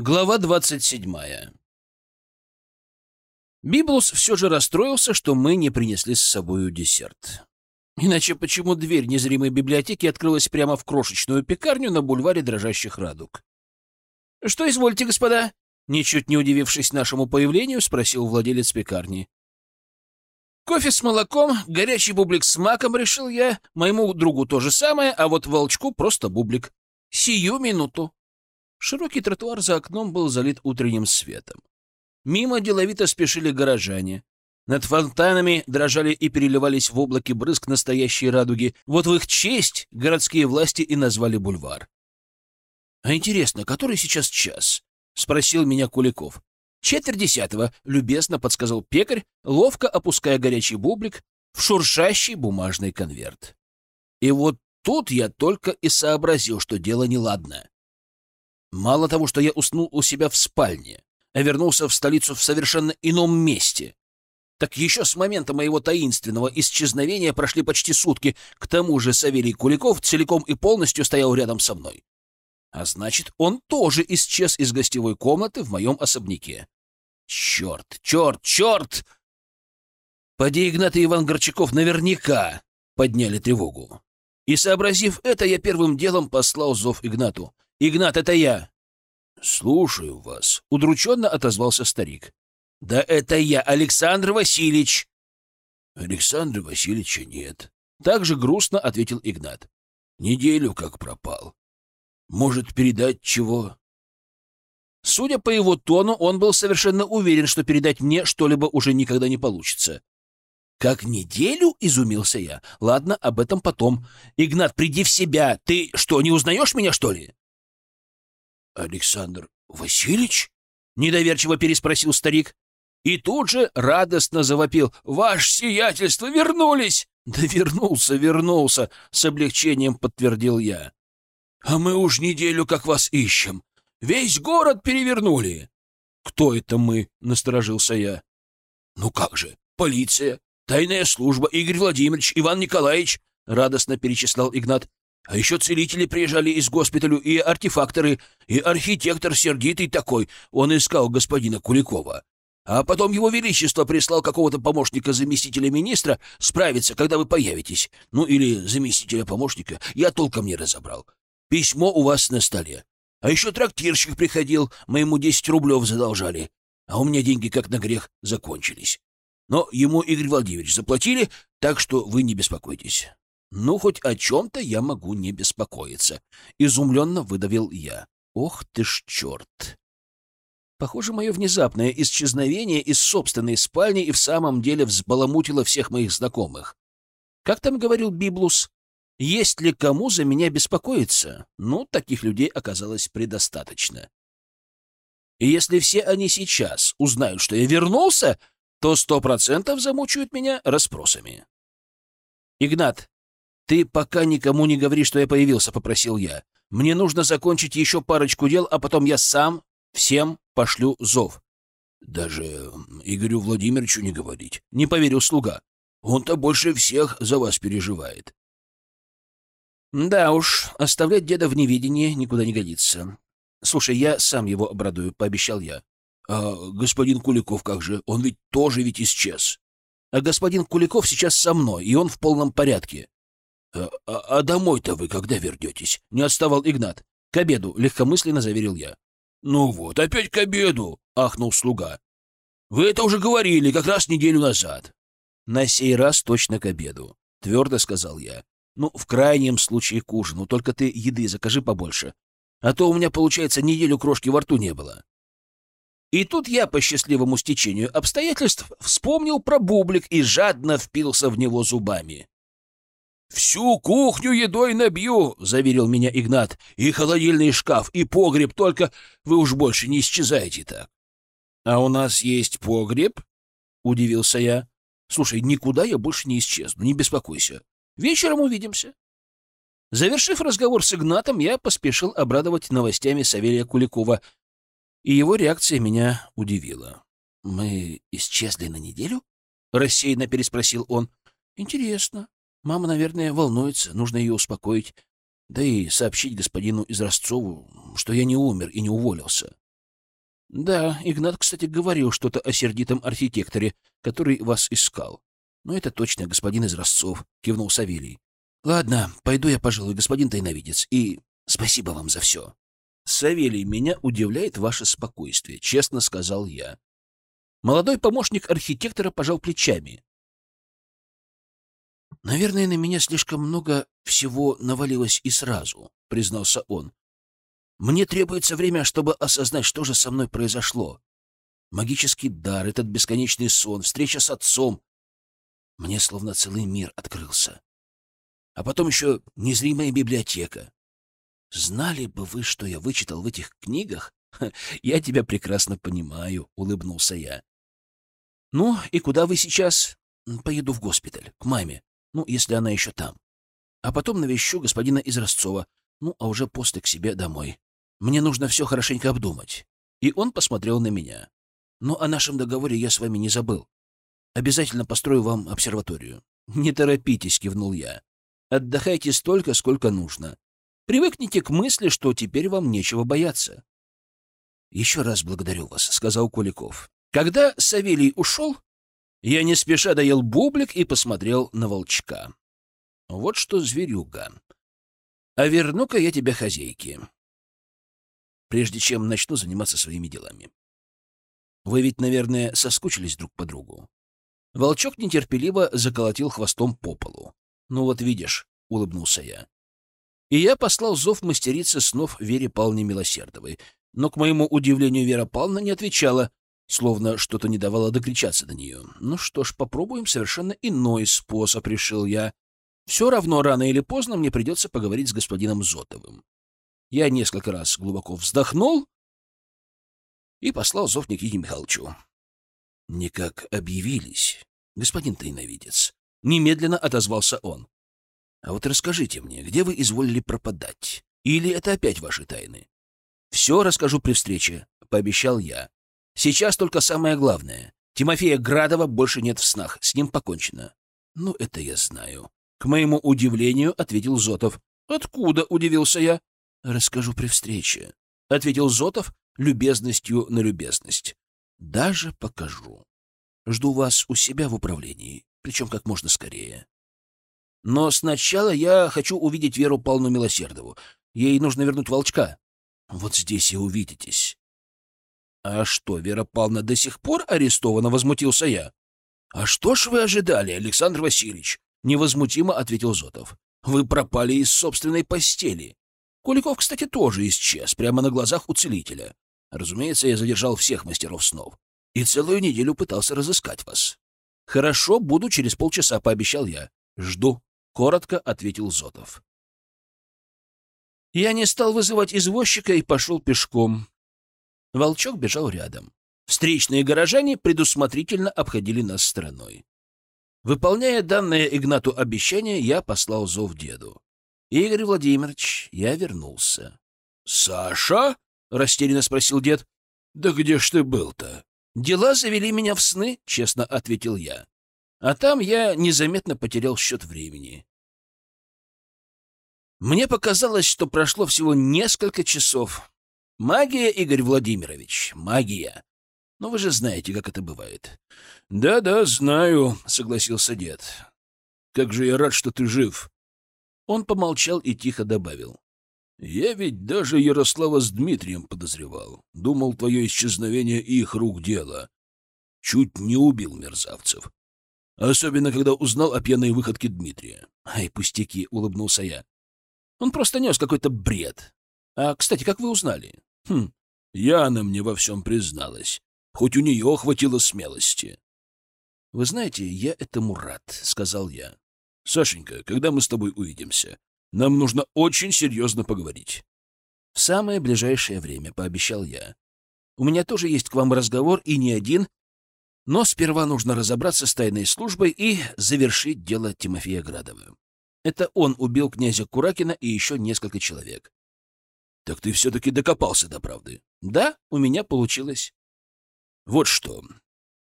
Глава двадцать седьмая. Библус все же расстроился, что мы не принесли с собою десерт. Иначе почему дверь незримой библиотеки открылась прямо в крошечную пекарню на бульваре дрожащих радуг? — Что извольте, господа? — ничуть не удивившись нашему появлению, спросил владелец пекарни. — Кофе с молоком, горячий бублик с маком, решил я. Моему другу то же самое, а вот волчку просто бублик. Сию минуту. Широкий тротуар за окном был залит утренним светом. Мимо деловито спешили горожане. Над фонтанами дрожали и переливались в облаке брызг настоящие радуги. Вот в их честь городские власти и назвали бульвар. — А интересно, который сейчас час? — спросил меня Куликов. — Четверть десятого, — любезно подсказал пекарь, ловко опуская горячий бублик в шуршащий бумажный конверт. И вот тут я только и сообразил, что дело неладное. Мало того, что я уснул у себя в спальне, а вернулся в столицу в совершенно ином месте, так еще с момента моего таинственного исчезновения прошли почти сутки. К тому же Савелий Куликов целиком и полностью стоял рядом со мной. А значит, он тоже исчез из гостевой комнаты в моем особняке. Черт, черт, черт! Поди Игнат и Иван Горчаков наверняка подняли тревогу. И, сообразив это, я первым делом послал зов Игнату. «Игнат, это я!» «Слушаю вас», — удрученно отозвался старик. «Да это я, Александр Васильевич!» «Александра Васильевича нет», — Так же грустно ответил Игнат. «Неделю как пропал. Может, передать чего?» Судя по его тону, он был совершенно уверен, что передать мне что-либо уже никогда не получится. «Как неделю?» — изумился я. «Ладно, об этом потом. Игнат, приди в себя. Ты что, не узнаешь меня, что ли?» «Александр Васильевич?» — недоверчиво переспросил старик. И тут же радостно завопил. «Ваше сиятельство, вернулись!» «Да вернулся, вернулся!» — с облегчением подтвердил я. «А мы уж неделю как вас ищем. Весь город перевернули!» «Кто это мы?» — насторожился я. «Ну как же, полиция, тайная служба, Игорь Владимирович, Иван Николаевич!» — радостно перечислял Игнат. А еще целители приезжали из госпиталю, и артефакторы, и архитектор сердитый такой. Он искал господина Куликова. А потом его величество прислал какого-то помощника заместителя министра справиться, когда вы появитесь. Ну, или заместителя помощника. Я толком не разобрал. Письмо у вас на столе. А еще трактирщик приходил, мы ему десять рублев задолжали. А у меня деньги, как на грех, закончились. Но ему Игорь Владимирович заплатили, так что вы не беспокойтесь. Ну, хоть о чем-то я могу не беспокоиться. Изумленно выдавил я. Ох ты ж черт! Похоже, мое внезапное исчезновение из собственной спальни и в самом деле взбаламутило всех моих знакомых. Как там говорил Библус? Есть ли кому за меня беспокоиться? Ну, таких людей оказалось предостаточно. И если все они сейчас узнают, что я вернулся, то сто процентов замучают меня расспросами. «Игнат, «Ты пока никому не говори, что я появился», — попросил я. «Мне нужно закончить еще парочку дел, а потом я сам всем пошлю зов». «Даже Игорю Владимировичу не говорить», — не поверил слуга. «Он-то больше всех за вас переживает». «Да уж, оставлять деда в невидении никуда не годится. Слушай, я сам его обрадую», — пообещал я. «А господин Куликов как же? Он ведь тоже ведь исчез». «А господин Куликов сейчас со мной, и он в полном порядке. «А, а, а домой-то вы когда вернетесь?» — не отставал Игнат. «К обеду», — легкомысленно заверил я. «Ну вот, опять к обеду!» — ахнул слуга. «Вы это уже говорили, как раз неделю назад». «На сей раз точно к обеду», — твердо сказал я. «Ну, в крайнем случае к ужину, только ты еды закажи побольше. А то у меня, получается, неделю крошки во рту не было». И тут я, по счастливому стечению обстоятельств, вспомнил про бублик и жадно впился в него зубами. «Всю кухню едой набью», — заверил меня Игнат. «И холодильный шкаф, и погреб, только вы уж больше не исчезаете так». «А у нас есть погреб?» — удивился я. «Слушай, никуда я больше не исчезну, не беспокойся. Вечером увидимся». Завершив разговор с Игнатом, я поспешил обрадовать новостями Савелия Куликова, и его реакция меня удивила. «Мы исчезли на неделю?» — рассеянно переспросил он. «Интересно. Мама, наверное, волнуется, нужно ее успокоить, да и сообщить господину Изразцову, что я не умер и не уволился. Да, Игнат, кстати, говорил что-то о сердитом архитекторе, который вас искал. Ну, это точно господин из Ростцов, кивнул Савелий. Ладно, пойду я, пожалуй, господин тайновидец, и спасибо вам за все. Савелий, меня удивляет ваше спокойствие, честно сказал я. Молодой помощник архитектора пожал плечами. Наверное, на меня слишком много всего навалилось и сразу, признался он. Мне требуется время, чтобы осознать, что же со мной произошло. Магический дар, этот бесконечный сон, встреча с отцом. Мне словно целый мир открылся. А потом еще незримая библиотека. Знали бы вы, что я вычитал в этих книгах? Я тебя прекрасно понимаю, — улыбнулся я. Ну, и куда вы сейчас? Поеду в госпиталь, к маме. Ну, если она еще там. А потом навещу господина из Ростцова. Ну, а уже после к себе домой. Мне нужно все хорошенько обдумать. И он посмотрел на меня. Но о нашем договоре я с вами не забыл. Обязательно построю вам обсерваторию. Не торопитесь, кивнул я. Отдыхайте столько, сколько нужно. Привыкните к мысли, что теперь вам нечего бояться. Еще раз благодарю вас, сказал Куликов. Когда Савелий ушел, я не спеша доел бублик и посмотрел на волчка. Вот что зверюга. А верну-ка я тебя хозяйке прежде чем начну заниматься своими делами. Вы ведь, наверное, соскучились друг по другу. Волчок нетерпеливо заколотил хвостом по полу. «Ну вот видишь», — улыбнулся я. И я послал зов мастерицы снов Вере Павловне Милосердовой. Но, к моему удивлению, Вера Павловна не отвечала, словно что-то не давало докричаться до нее. Ну что ж, попробуем совершенно иной способ, решил я. Все равно, рано или поздно, мне придется поговорить с господином Зотовым. Я несколько раз глубоко вздохнул и послал зов Никите Михайловичу. «Никак объявились, господин тайновидец». Немедленно отозвался он. «А вот расскажите мне, где вы изволили пропадать? Или это опять ваши тайны?» «Все расскажу при встрече», — пообещал я. «Сейчас только самое главное. Тимофея Градова больше нет в снах, с ним покончено». «Ну, это я знаю». К моему удивлению, ответил Зотов. «Откуда?» — удивился я. Расскажу при встрече, — ответил Зотов любезностью на любезность. Даже покажу. Жду вас у себя в управлении, причем как можно скорее. Но сначала я хочу увидеть Веру Павловну Милосердову. Ей нужно вернуть волчка. Вот здесь и увидитесь. — А что, Вера Павловна до сих пор арестована? — возмутился я. — А что ж вы ожидали, Александр Васильевич? — невозмутимо ответил Зотов. — Вы пропали из собственной постели. Куликов, кстати, тоже исчез, прямо на глазах у целителя. Разумеется, я задержал всех мастеров снов. И целую неделю пытался разыскать вас. «Хорошо, буду через полчаса», — пообещал я. «Жду», — коротко ответил Зотов. Я не стал вызывать извозчика и пошел пешком. Волчок бежал рядом. Встречные горожане предусмотрительно обходили нас стороной. Выполняя данное Игнату обещание, я послал зов деду. Игорь Владимирович, я вернулся. — Саша? — растерянно спросил дед. — Да где ж ты был-то? — Дела завели меня в сны, — честно ответил я. А там я незаметно потерял счет времени. Мне показалось, что прошло всего несколько часов. Магия, Игорь Владимирович, магия. Но вы же знаете, как это бывает. Да — Да-да, знаю, — согласился дед. — Как же я рад, что ты жив. Он помолчал и тихо добавил. «Я ведь даже Ярослава с Дмитрием подозревал. Думал, твое исчезновение их рук дело. Чуть не убил мерзавцев. Особенно, когда узнал о пьяной выходке Дмитрия. Ай, пустяки!» — улыбнулся я. «Он просто нес какой-то бред. А, кстати, как вы узнали?» «Хм, Яна мне во всем призналась. Хоть у нее хватило смелости». «Вы знаете, я этому рад», — сказал я. Сашенька, когда мы с тобой увидимся, нам нужно очень серьезно поговорить. В самое ближайшее время, пообещал я. У меня тоже есть к вам разговор, и не один, но сперва нужно разобраться с тайной службой и завершить дело Тимофея Градова. Это он убил князя Куракина и еще несколько человек. Так ты все-таки докопался до правды. Да, у меня получилось. Вот что.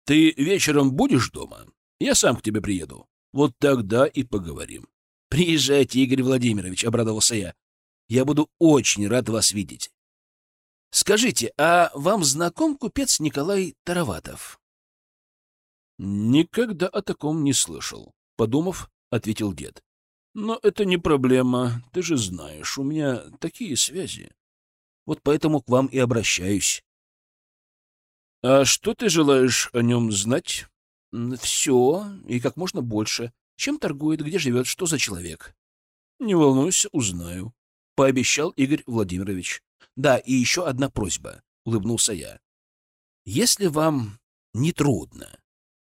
Ты вечером будешь дома? Я сам к тебе приеду. Вот тогда и поговорим. — Приезжайте, Игорь Владимирович, — обрадовался я. — Я буду очень рад вас видеть. Скажите, а вам знаком купец Николай Тароватов? Никогда о таком не слышал. Подумав, ответил дед. Но это не проблема. Ты же знаешь, у меня такие связи. Вот поэтому к вам и обращаюсь. А что ты желаешь о нем знать? Все и как можно больше. Чем торгует, где живет, что за человек? Не волнуйся, узнаю. Пообещал Игорь Владимирович. Да, и еще одна просьба, улыбнулся я. Если вам не трудно,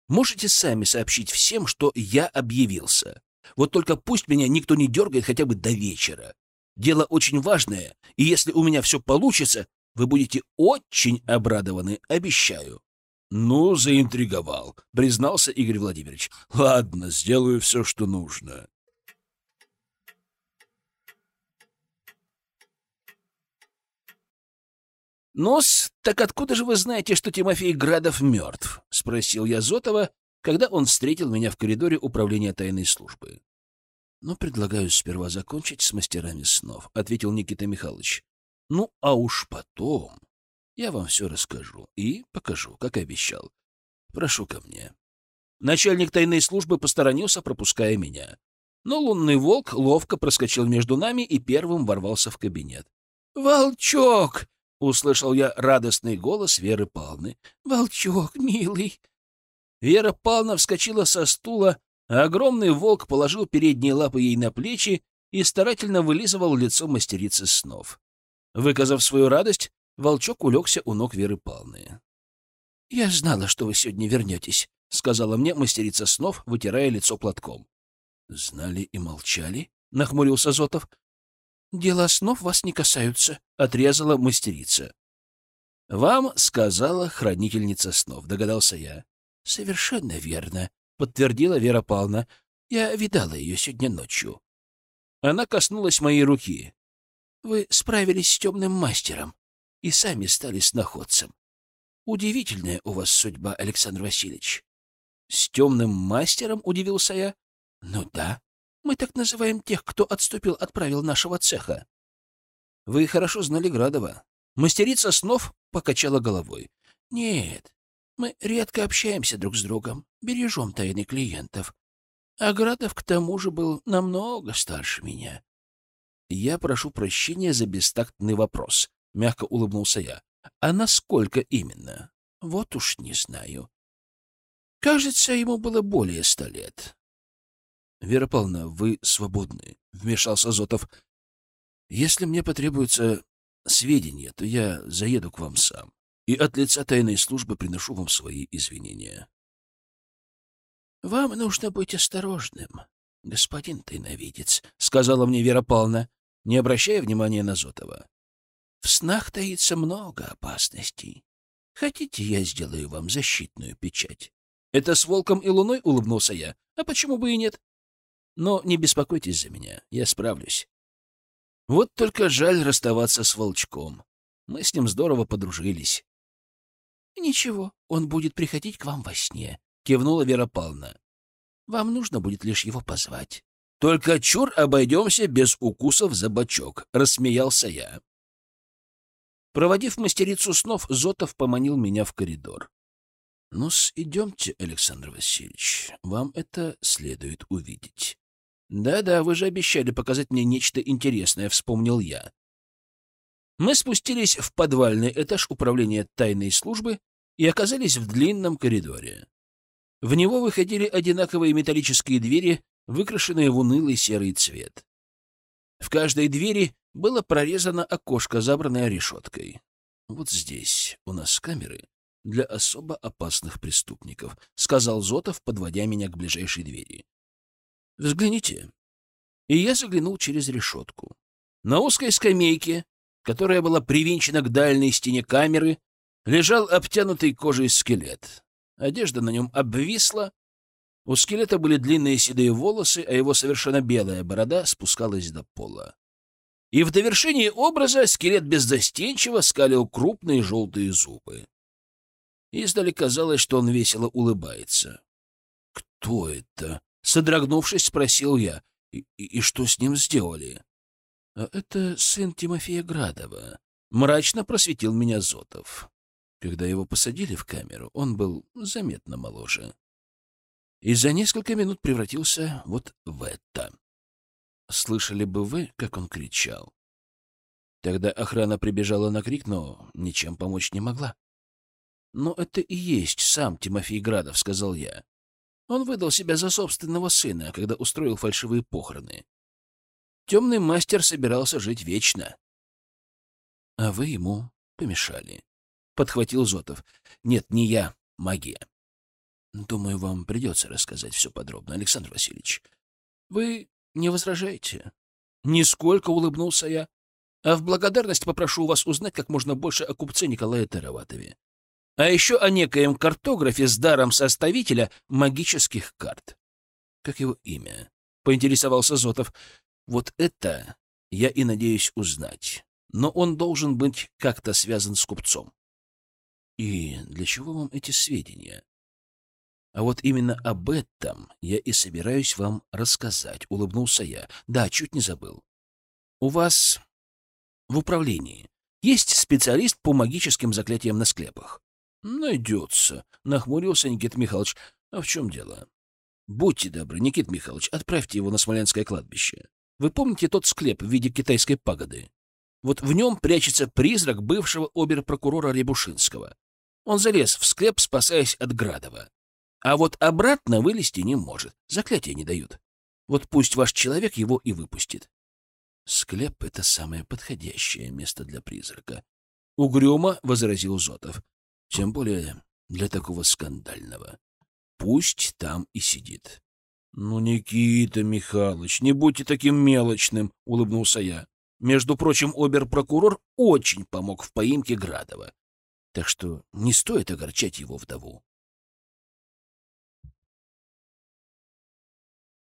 можете сами сообщить всем, что я объявился. Вот только пусть меня никто не дергает хотя бы до вечера. Дело очень важное, и если у меня все получится, вы будете очень обрадованы, обещаю. Ну, заинтриговал, признался Игорь Владимирович. Ладно, сделаю все, что нужно. «Нос, так откуда же вы знаете, что Тимофей Градов мертв?» — спросил я Зотова, когда он встретил меня в коридоре управления тайной службы. «Ну, предлагаю сперва закончить с мастерами снов», — ответил Никита Михайлович. «Ну, а уж потом я вам все расскажу и покажу, как обещал. Прошу ко мне». Начальник тайной службы посторонился, пропуская меня. Но лунный волк ловко проскочил между нами и первым ворвался в кабинет. «Волчок!» — услышал я радостный голос Веры Павловны. «Волчок, милый!» Вера Павловна вскочила со стула, а огромный волк положил передние лапы ей на плечи и старательно вылизывал лицо мастерицы снов. Выказав свою радость, волчок улегся у ног Веры Павловны. «Я знала, что вы сегодня вернетесь», — сказала мне мастерица снов, вытирая лицо платком. «Знали и молчали?» — нахмурился Зотов. «Дела снов вас не касаются», — отрезала мастерица. «Вам сказала хранительница снов», — догадался я. «Совершенно верно», — подтвердила Вера Павловна. «Я видала ее сегодня ночью». Она коснулась моей руки. «Вы справились с темным мастером и сами стали сноходцем. Удивительная у вас судьба, Александр Васильевич». «С темным мастером?» — удивился я. «Ну да, мы так называем тех, кто отступил от правил нашего цеха. Вы хорошо знали Градова. Мастерица снов покачала головой. Нет, мы редко общаемся друг с другом, бережем тайны клиентов. А Градов к тому же был намного старше меня. Я прошу прощения за бестактный вопрос, мягко улыбнулся я. А насколько именно? Вот уж не знаю. Кажется, ему было более ста лет. Вера Павловна, вы свободны, — вмешался Зотов. Если мне потребуются сведения, то я заеду к вам сам и от лица тайной службы приношу вам свои извинения. — Вам нужно быть осторожным, господин тайновидец, — сказала мне Вера Павловна, не обращая внимания на Зотова. — В снах таится много опасностей. Хотите, я сделаю вам защитную печать? — Это с волком и луной улыбнулся я. А почему бы и нет? Но не беспокойтесь за меня, я справлюсь. Вот только жаль расставаться с волчком. Мы с ним здорово подружились. — Ничего, он будет приходить к вам во сне, — кивнула Вера Павловна. — Вам нужно будет лишь его позвать. — Только чур обойдемся без укусов за бочок, — рассмеялся я. Проводив мастерицу снов, Зотов поманил меня в коридор. — Ну-с, идемте, Александр Васильевич, вам это следует увидеть. «Да-да, вы же обещали показать мне нечто интересное», — вспомнил я. Мы спустились в подвальный этаж управления тайной службы и оказались в длинном коридоре. В него выходили одинаковые металлические двери, выкрашенные в унылый серый цвет. В каждой двери было прорезано окошко, забранное решеткой. «Вот здесь у нас камеры для особо опасных преступников», — сказал Зотов, подводя меня к ближайшей двери. Взгляните. И я заглянул через решетку. На узкой скамейке, которая была привинчена к дальней стене камеры, лежал обтянутый кожей скелет. Одежда на нем обвисла. У скелета были длинные седые волосы, а его совершенно белая борода спускалась до пола. И в довершении образа скелет беззастенчиво скалил крупные желтые зубы. Издали казалось, что он весело улыбается. «Кто это?» Содрогнувшись, спросил я. И, и, что с ним сделали? Это сын Тимофея Градова, Мрачно просветил меня Зотов. Когда его посадили в камеру, он был заметно моложе. И за несколько минут превратился вот в это. Слышали бы вы, как он кричал? Тогда охрана прибежала на крик, но ничем помочь не могла. «Но это и есть сам Тимофей Градов», — сказал я. Он выдал себя за собственного сына, когда устроил фальшивые похороны. Темный мастер собирался жить вечно. — А вы ему помешали, — подхватил Зотов. — Нет, не я, магия. Думаю, вам придется рассказать все подробно, Александр Васильевич. Вы не возражаете? Нисколько улыбнулся я. А в благодарность попрошу вас узнать как можно больше о купце Николае Тароватове. А еще о некоем картографе с даром составителя магических карт. Как его имя? Поинтересовался Зотов. Вот это я и надеюсь узнать. Но он должен быть как-то связан с купцом. И для чего вам эти сведения? А вот именно об этом я и собираюсь вам рассказать, улыбнулся я. Да, чуть не забыл. У вас в управлении есть специалист по магическим заклятиям на склепах? Найдется, нахмурился Никит Михайлович. А в чем дело? Будьте добры, Никит Михайлович, отправьте его на Смоленское кладбище. Вы помните тот склеп в виде китайской пагоды? Вот в нем прячется призрак бывшего оберпрокурора Рябушинского. Он залез в склеп, спасаясь от Градова. А вот обратно вылезти не может. Заклятия не дают. Вот пусть ваш человек его и выпустит. Склеп — это самое подходящее место для призрака. Угрюмо возразил Зотов. Тем более для такого скандального. Пусть там и сидит. «Ну, Никита Михайлович, не будьте таким мелочным», — улыбнулся я. Между прочим, обер-прокурор очень помог в поимке Градова. Так что не стоит огорчать его вдову.